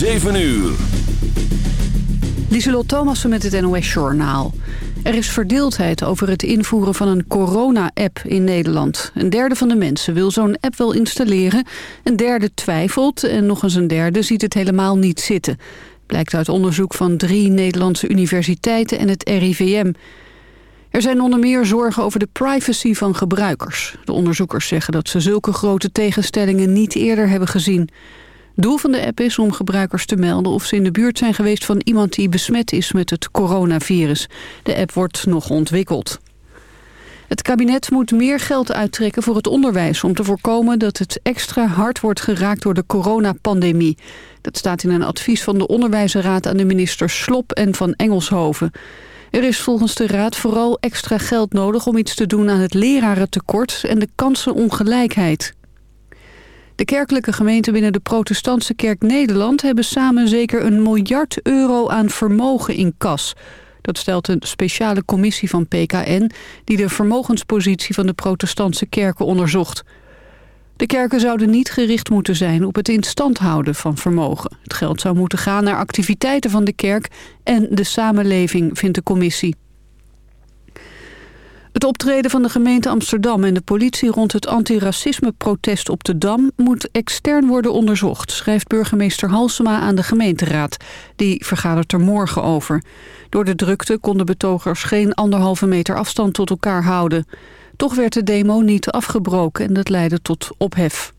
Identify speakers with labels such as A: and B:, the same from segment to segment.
A: 7 uur.
B: Lieselot Thomassen met het NOS-journaal. Er is verdeeldheid over het invoeren van een corona-app in Nederland. Een derde van de mensen wil zo'n app wel installeren. Een derde twijfelt en nog eens een derde ziet het helemaal niet zitten. Blijkt uit onderzoek van drie Nederlandse universiteiten en het RIVM. Er zijn onder meer zorgen over de privacy van gebruikers. De onderzoekers zeggen dat ze zulke grote tegenstellingen niet eerder hebben gezien. Doel van de app is om gebruikers te melden of ze in de buurt zijn geweest van iemand die besmet is met het coronavirus. De app wordt nog ontwikkeld. Het kabinet moet meer geld uittrekken voor het onderwijs... om te voorkomen dat het extra hard wordt geraakt door de coronapandemie. Dat staat in een advies van de Onderwijsraad aan de ministers Slop en Van Engelshoven. Er is volgens de Raad vooral extra geld nodig om iets te doen aan het lerarentekort en de kansenongelijkheid. De kerkelijke gemeenten binnen de protestantse kerk Nederland... hebben samen zeker een miljard euro aan vermogen in kas. Dat stelt een speciale commissie van PKN... die de vermogenspositie van de protestantse kerken onderzocht. De kerken zouden niet gericht moeten zijn op het in stand houden van vermogen. Het geld zou moeten gaan naar activiteiten van de kerk en de samenleving, vindt de commissie. Het optreden van de gemeente Amsterdam en de politie rond het antiracisme-protest op de Dam moet extern worden onderzocht, schrijft burgemeester Halsema aan de gemeenteraad. Die vergadert er morgen over. Door de drukte konden betogers geen anderhalve meter afstand tot elkaar houden. Toch werd de demo niet afgebroken en dat leidde tot ophef.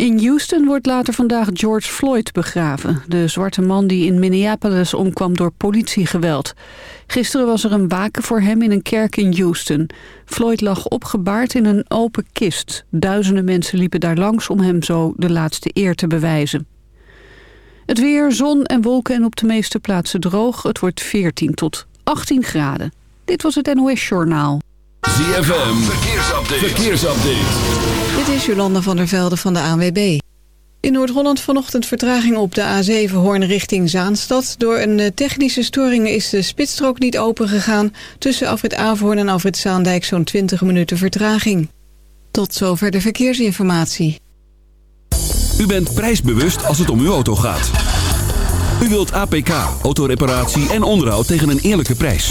B: In Houston wordt later vandaag George Floyd begraven. De zwarte man die in Minneapolis omkwam door politiegeweld. Gisteren was er een waken voor hem in een kerk in Houston. Floyd lag opgebaard in een open kist. Duizenden mensen liepen daar langs om hem zo de laatste eer te bewijzen. Het weer, zon en wolken en op de meeste plaatsen droog. Het wordt 14 tot 18 graden. Dit was het NOS Journaal.
A: ZFM, verkeersupdate. verkeersupdate.
B: Is Jolanda van der Velde van de ANWB. In Noord-Holland vanochtend vertraging op de A7 Hoorn richting Zaanstad. Door een eh, technische storing is de spitsstrook niet opengegaan. Tussen Afrit Averhoorn en Afrit Zaandijk zo'n 20 minuten vertraging. Tot zover de verkeersinformatie.
A: U bent prijsbewust als het om uw auto gaat. U wilt APK, autoreparatie en onderhoud tegen een eerlijke prijs.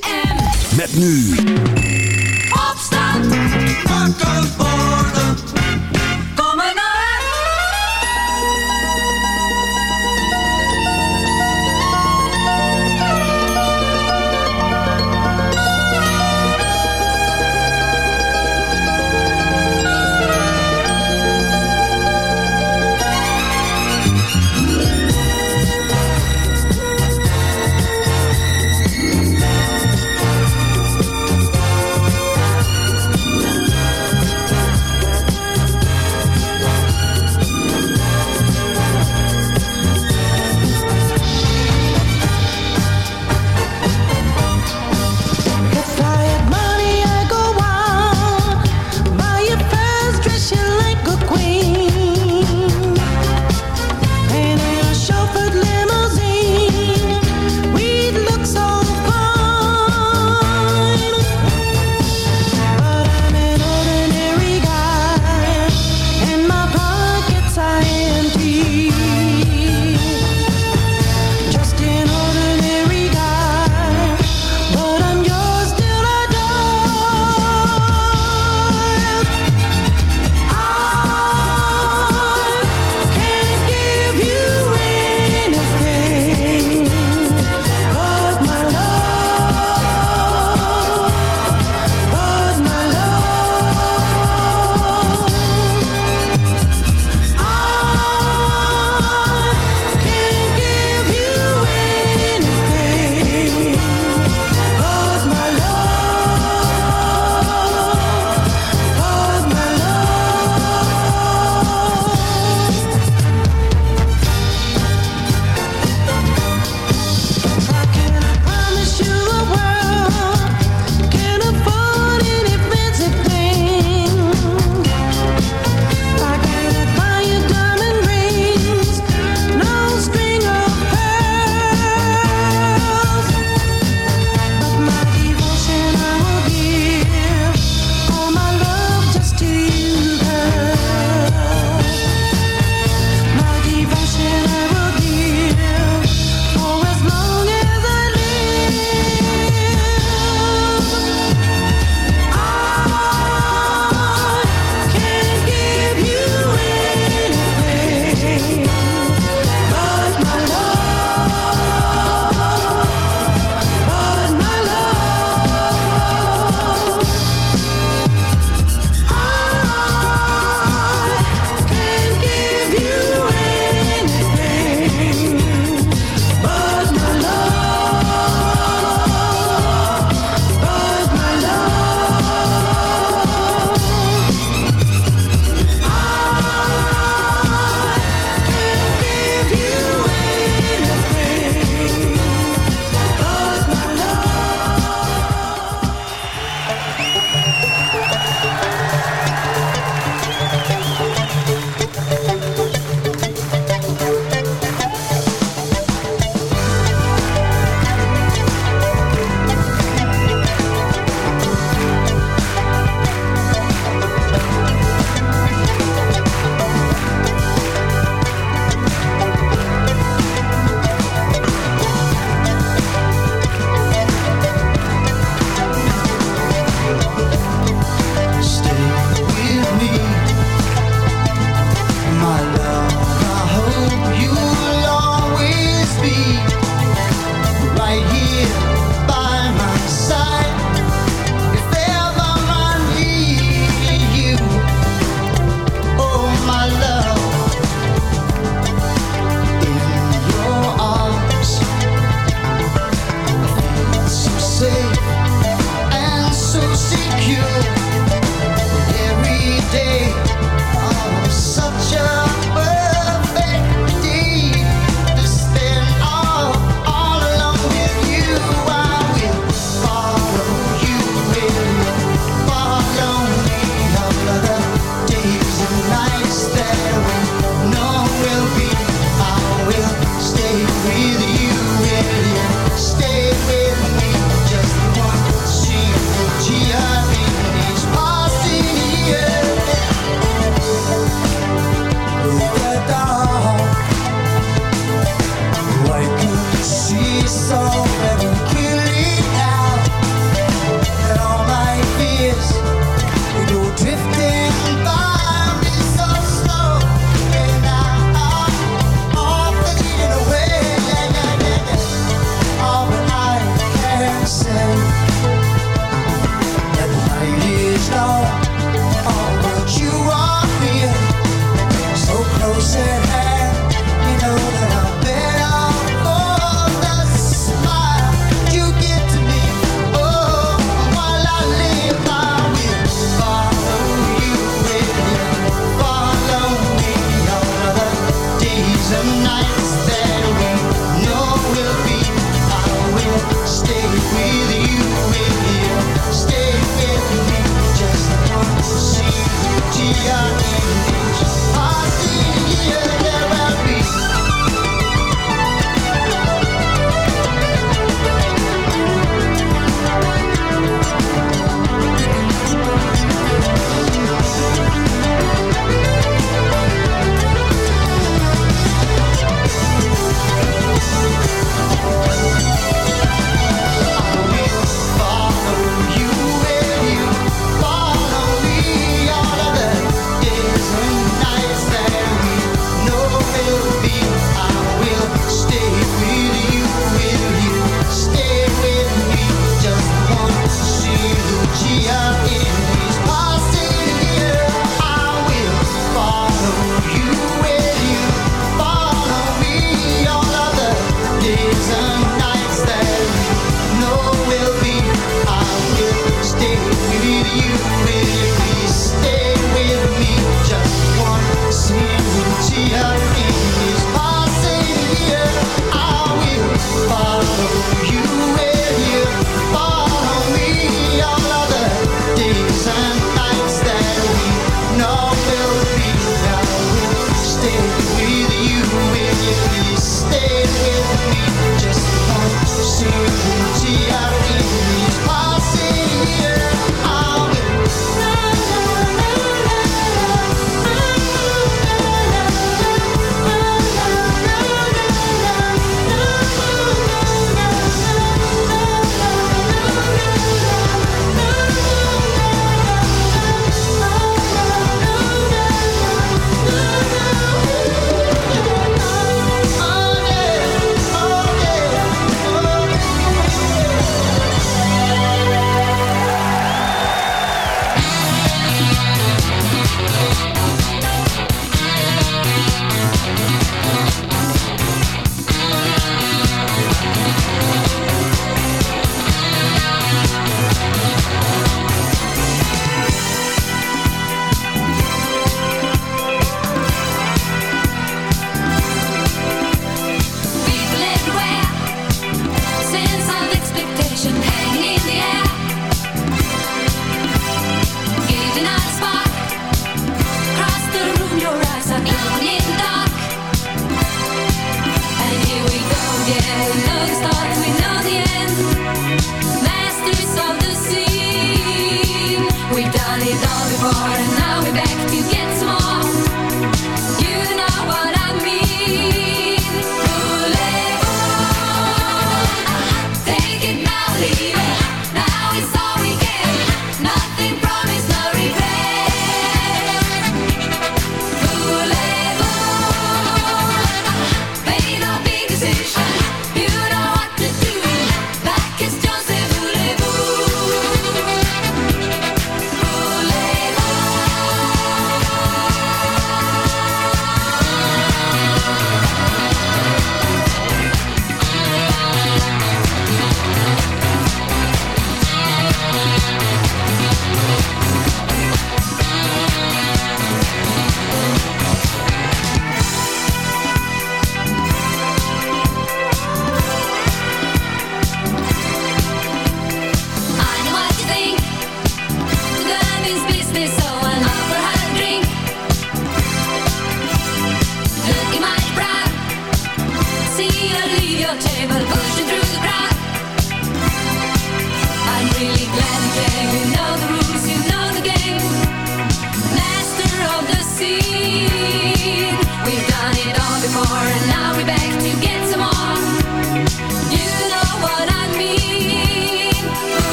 A: Met nu
C: Opstand. Wakker worden.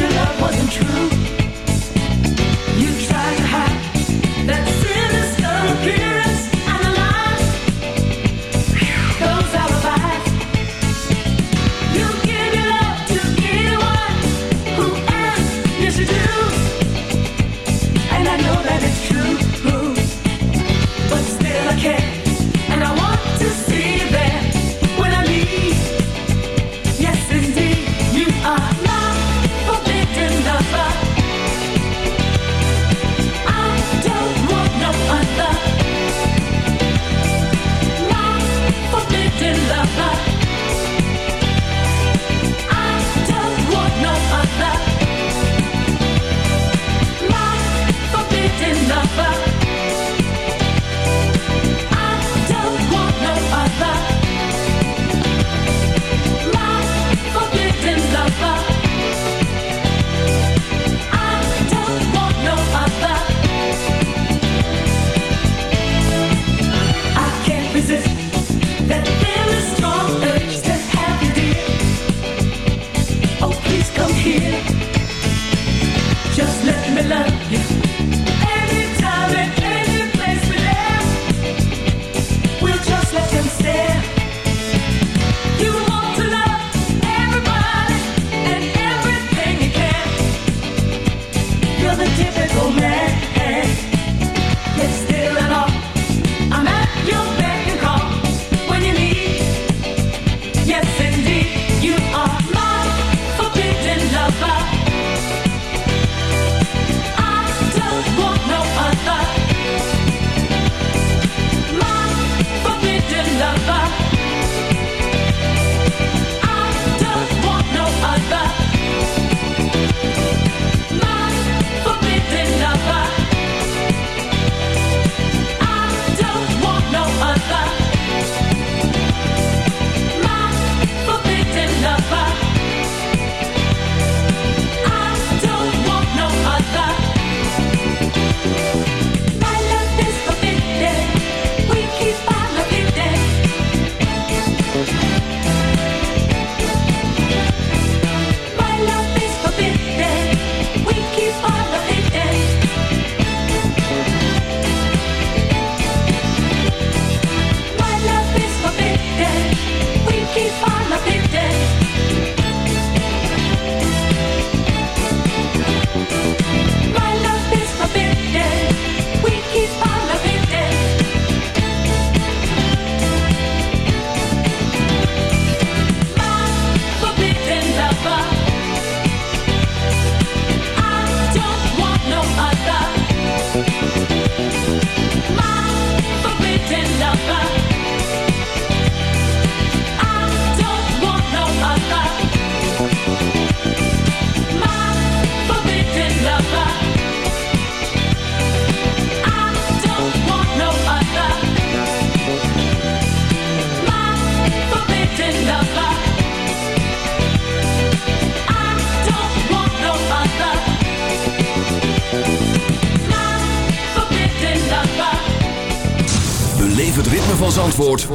D: your
E: love wasn't true.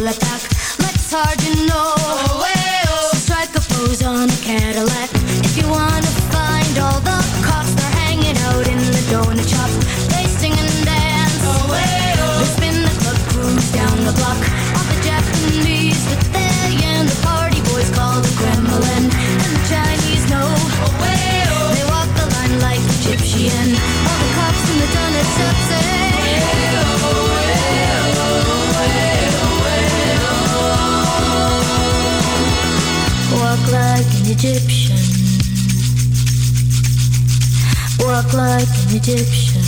F: Let's
G: go.
H: Egyptian.